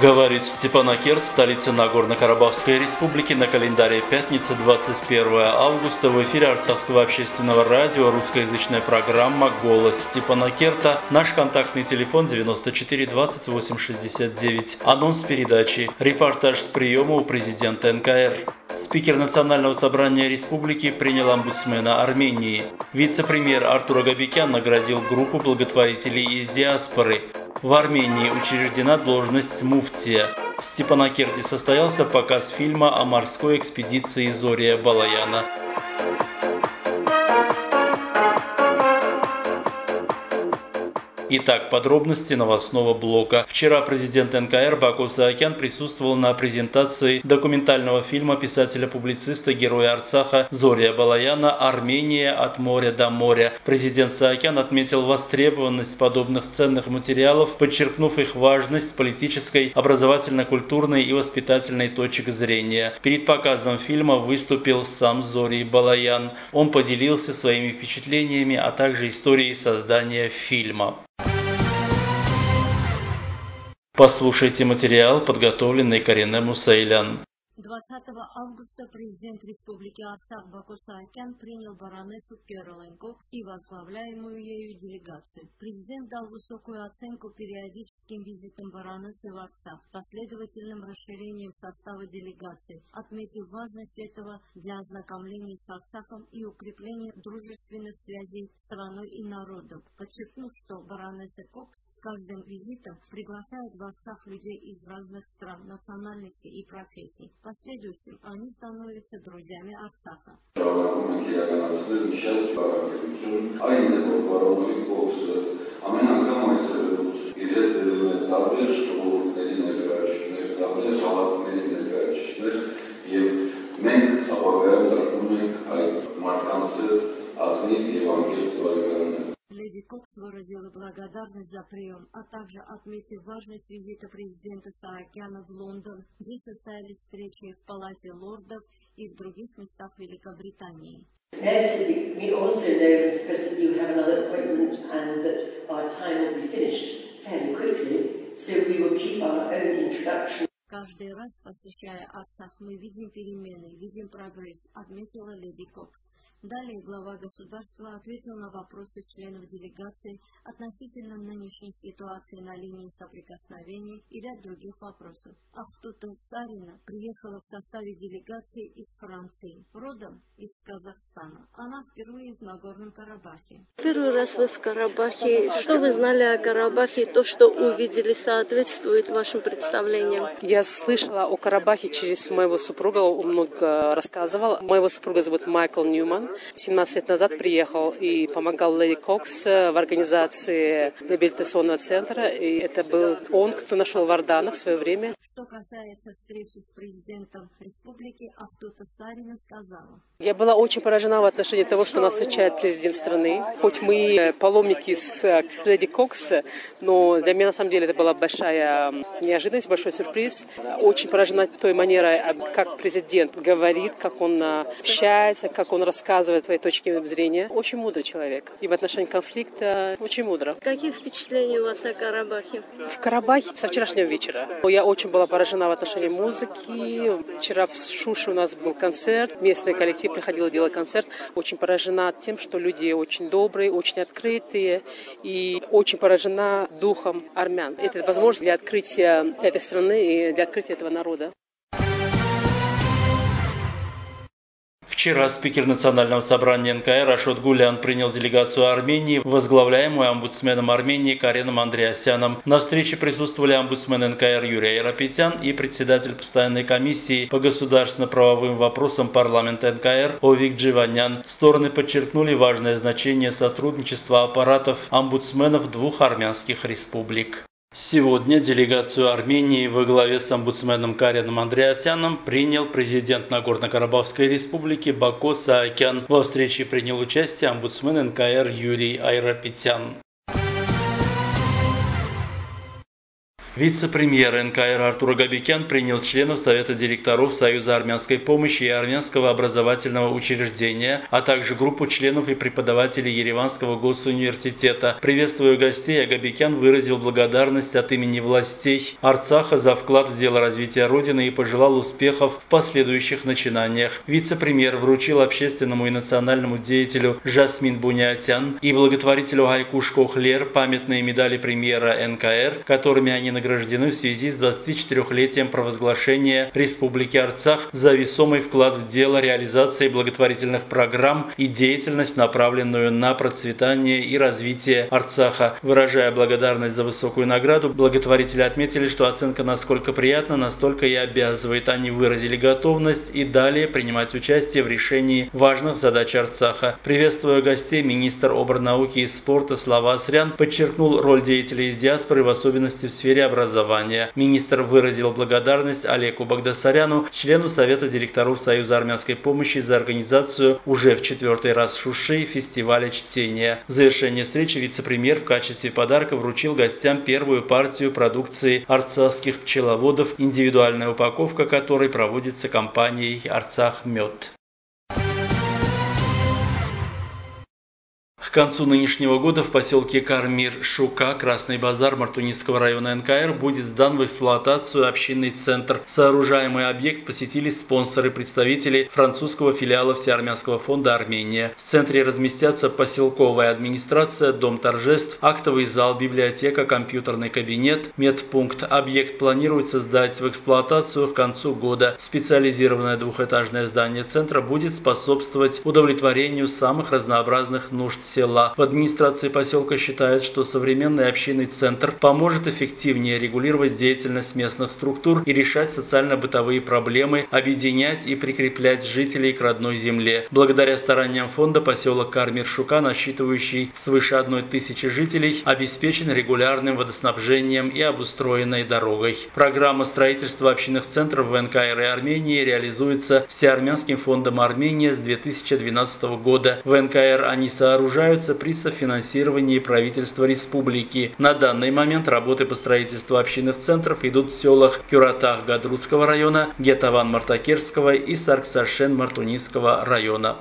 Говорит Степанакерт, столица Нагорно-Карабахской республики, на календаре пятница, 21 августа. В эфире Арцахского общественного радио русскоязычная программа «Голос Степанакерта». Наш контактный телефон 94 28 69. Анонс передачи. Репортаж с приема у президента НКР. Спикер Национального собрания республики принял омбудсмена Армении. Вице-премьер Артур Агабекян наградил группу благотворителей из диаспоры. В Армении учреждена должность муфтия. В Степанакерте состоялся показ фильма о морской экспедиции Зория Балаяна. Итак, подробности новостного блока. Вчера президент НКР Баку Саакян присутствовал на презентации документального фильма писателя-публициста, героя Арцаха Зория Балаяна «Армения от моря до моря». Президент Саакян отметил востребованность подобных ценных материалов, подчеркнув их важность с политической, образовательно-культурной и воспитательной точек зрения. Перед показом фильма выступил сам Зорий Балаян. Он поделился своими впечатлениями, а также историей создания фильма. Послушайте материал, подготовленный Карине Мусайлян. 20 августа президент Республики Арцах Баку Саакян принял баронессу Кэролайн Кокс и возглавляемую ею делегацию. Президент дал высокую оценку периодическим визитам баронессы в Арцах, последовательным расширением состава делегации, отметив важность этого для ознакомления с Арцахом и укрепления дружественных связей страной и народом, подчеркнув, что баронесса Кокс с каждым визитом приглашает в Арцах людей из разных стран, национальностей и профессий последующем они становятся друзьями Арцаха. Ամեն անգամ выразила благодарность за прием, а также отметив важность визита президента Саакяна в Лондон, где состоялись встречи в Палате лордов и в других местах Великобритании. Yes, we also know, Mr. President, you have another appointment and that our time will be finished fairly quickly, so we will keep our own introduction. Каждый раз, посещая Арцах, мы видим перемены, видим прогресс, отметила леди Кокс. Далее глава государства ответил на вопросы членов делегации относительно нынешней ситуации на линии соприкосновения и ряд других вопросов. Ахтута Сарина приехала в составе делегации из Франции, родом из Казахстана. Она впервые в Нагорном Карабахе. Первый раз вы в Карабахе. Что вы знали о Карабахе? То, что увидели, соответствует вашим представлениям? Я слышала о Карабахе через моего супруга, он много рассказывал. Моего супруга зовут Майкл Ньюман. 17 лет назад приехал и помогал Леди Кокс в организации реабилитационного центра. И это был он, кто нашел Вардана в свое время. Что касается встречи с президентом республики, Ахтута Сарина сказала. Я была очень поражена в отношении того, что нас встречает президент страны. Хоть мы паломники с Леди Кокс, но для меня на самом деле это была большая неожиданность, большой сюрприз. Очень поражена той манерой, как президент говорит, как он общается, как он рассказывает свои точки зрения. Очень мудрый человек. И в отношении конфликта очень мудро. Какие впечатления у вас о Карабахе? В Карабахе со вчерашнего вечера. Я очень была поражена в отношении музыки. Вчера в Шуше у нас был концерт. Местный коллектив приходил делать концерт. Очень поражена тем, что люди очень добрые, очень открытые. И очень поражена духом армян. Это возможность для открытия этой страны и для открытия этого народа. Вчера спикер Национального собрания НКР Ашот Гулян принял делегацию Армении, возглавляемую омбудсменом Армении Кареном Андреасяном. На встрече присутствовали омбудсмен НКР Юрий Айрапетян и председатель постоянной комиссии по государственно-правовым вопросам парламента НКР Овик Дживанян. Стороны подчеркнули важное значение сотрудничества аппаратов омбудсменов двух армянских республик. Сегодня делегацию Армении во главе с омбудсменом Карином Андреасяном принял президент Нагорно-Карабахской республики Бако Саакян. Во встрече принял участие омбудсмен НКР Юрий Айрапетян. Вице-премьер НКР Артур Габикян принял членов Совета директоров Союза армянской помощи и армянского образовательного учреждения, а также группу членов и преподавателей Ереванского госуниверситета. Приветствуя гостей, Агабикян выразил благодарность от имени властей Арцаха за вклад в дело развития Родины и пожелал успехов в последующих начинаниях. Вице-премьер вручил общественному и национальному деятелю Жасмин Буниатян и благотворителю Айкуш Кохлер памятные медали премьера НКР, которыми они награждены награждены в связи с 24-летием провозглашения Республики Арцах за весомый вклад в дело реализации благотворительных программ и деятельность, направленную на процветание и развитие Арцаха. Выражая благодарность за высокую награду, благотворители отметили, что оценка насколько приятна, настолько и обязывает. Они выразили готовность и далее принимать участие в решении важных задач Арцаха. Приветствуя гостей, министр оборнауки и спорта Слава Асрян подчеркнул роль деятелей из диаспоры, в особенности в сфере образования образования. Министр выразил благодарность Олегу Багдасаряну, члену Совета директоров Союза армянской помощи за организацию уже в четвертый раз в Шуши фестиваля чтения. В завершении встречи вице-премьер в качестве подарка вручил гостям первую партию продукции арцахских пчеловодов, индивидуальная упаковка которой проводится компанией «Арцах Мед». Концу нынешнего года в поселке Кармир-Шука, Красный базар Мартунинского района НКР, будет сдан в эксплуатацию общинный центр. Сооружаемый объект посетили спонсоры, представители французского филиала Всеармянского фонда Армения. В центре разместятся поселковая администрация, дом торжеств, актовый зал, библиотека, компьютерный кабинет, медпункт. Объект планируется сдать в эксплуатацию к концу года. Специализированное двухэтажное здание центра будет способствовать удовлетворению самых разнообразных нужд села. В администрации поселка считают, что современный общинный центр поможет эффективнее регулировать деятельность местных структур и решать социально-бытовые проблемы, объединять и прикреплять жителей к родной земле. Благодаря стараниям фонда поселок Кармир-Шука, насчитывающий свыше одной тысячи жителей, обеспечен регулярным водоснабжением и обустроенной дорогой. Программа строительства общинных центров в НКР и Армении реализуется Всеармянским фондом Армения с 2012 года. В НКР они сооружают продолжаются при софинансировании правительства республики. На данный момент работы по строительству общинных центров идут в селах Кюратах Гадрутского района, Гетаван Мартакерского и Сарксаршен Мартунийского района.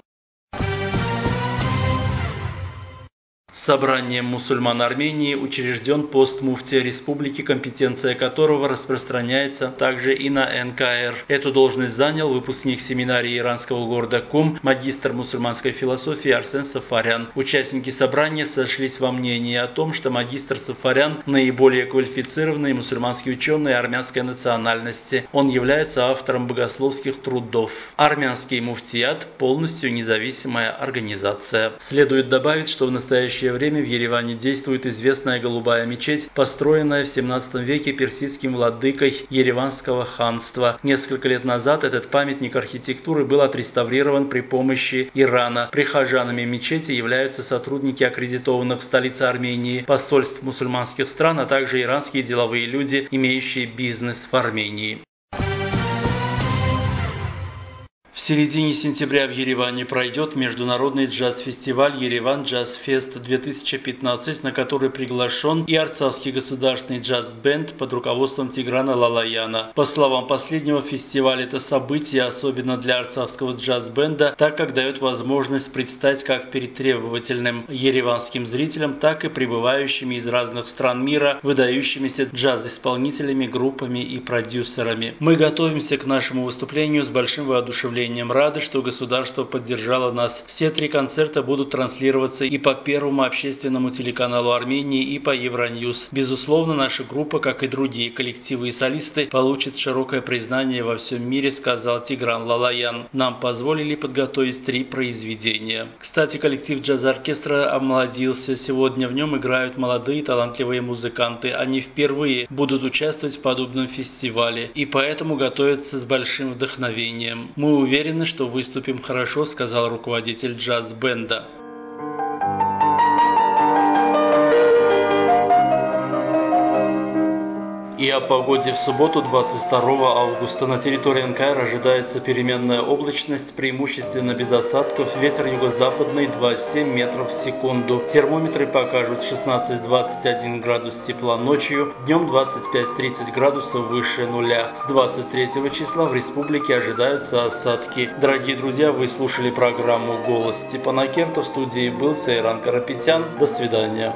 Собранием мусульман Армении учрежден пост муфтия республики, компетенция которого распространяется также и на НКР. Эту должность занял выпускник семинарии иранского города Кум, магистр мусульманской философии Арсен Сафарян. Участники собрания сошлись во мнении о том, что магистр Сафарян – наиболее квалифицированный мусульманский ученый армянской национальности. Он является автором богословских трудов. Армянский муфтият – полностью независимая организация. Следует добавить, что в настоящее настоящее время в Ереване действует известная голубая мечеть, построенная в 17 веке персидским владыкой Ереванского ханства. Несколько лет назад этот памятник архитектуры был отреставрирован при помощи Ирана. Прихожанами мечети являются сотрудники аккредитованных в столице Армении посольств мусульманских стран, а также иранские деловые люди, имеющие бизнес в Армении. Середине сентября в Ереване пройдет международный джаз-фестиваль «Ереван Джаз Фест-2015», на который приглашен и Арцахский государственный джаз-бенд под руководством Тиграна Лалаяна. По словам последнего, фестиваль – это событие, особенно для арцахского джаз-бенда, так как дает возможность предстать как перед требовательным ереванским зрителям, так и прибывающими из разных стран мира, выдающимися джаз-исполнителями, группами и продюсерами. Мы готовимся к нашему выступлению с большим воодушевлением удивлением рады, что государство поддержало нас. Все три концерта будут транслироваться и по Первому общественному телеканалу Армении, и по Евроньюз. Безусловно, наша группа, как и другие коллективы и солисты, получит широкое признание во всем мире, сказал Тигран Лалаян. Нам позволили подготовить три произведения. Кстати, коллектив джаз-оркестра омолодился. Сегодня в нем играют молодые талантливые музыканты. Они впервые будут участвовать в подобном фестивале и поэтому готовятся с большим вдохновением. Мы уверены, уверены, что выступим хорошо», – сказал руководитель джаз-бенда. И о погоде в субботу 22 августа на территории НКР ожидается переменная облачность, преимущественно без осадков, ветер юго-западный 2,7 метров в секунду. Термометры покажут 16-21 градус тепла ночью, днем 25-30 градусов выше нуля. С 23 числа в республике ожидаются осадки. Дорогие друзья, вы слушали программу «Голос Степана Керта». В студии был Сайран Карапетян. До свидания.